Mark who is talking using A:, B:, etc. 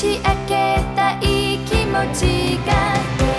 A: ち明けたい気持ちが